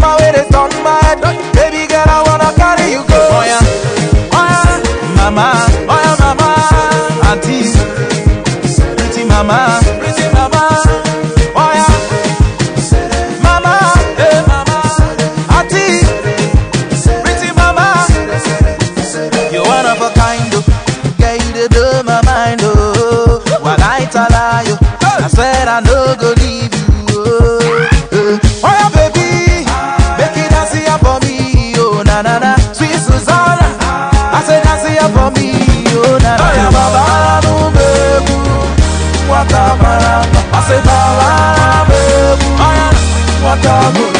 my my head. Baby girl, I wanna carry you go. Oh yeah, oh yeah, mama, oh yeah, mama, auntie, pretty mama, pretty mama. Oh, mama, hey mama, pretty mama. You one of a kind, oh. you oh, my mind, oh. One night I lie. Kamu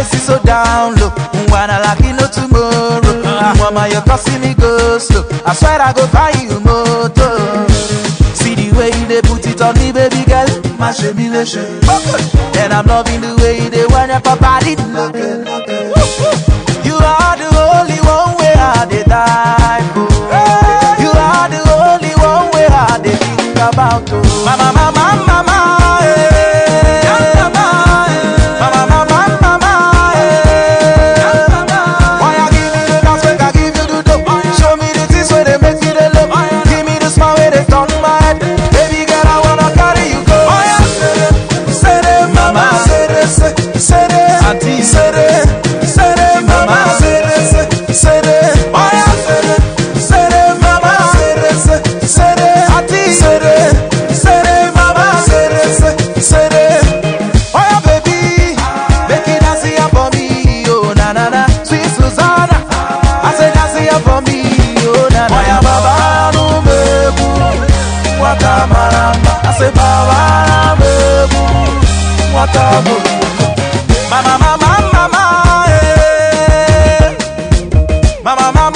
Pussy so down low. Mwana like no tomorrow. Uh, Mama, you're causing me ghost. I swear I go buy you moto. See the way they put it on me, baby girl. My shame, my shame. And I'm loving the way they want your body. Lock it, lock. fire for me, oh na na. Oya baba no mebu, waka I say baba no mebu, waka bulu. Mama mama mama, eh. mama mama.